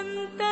ಸಂತ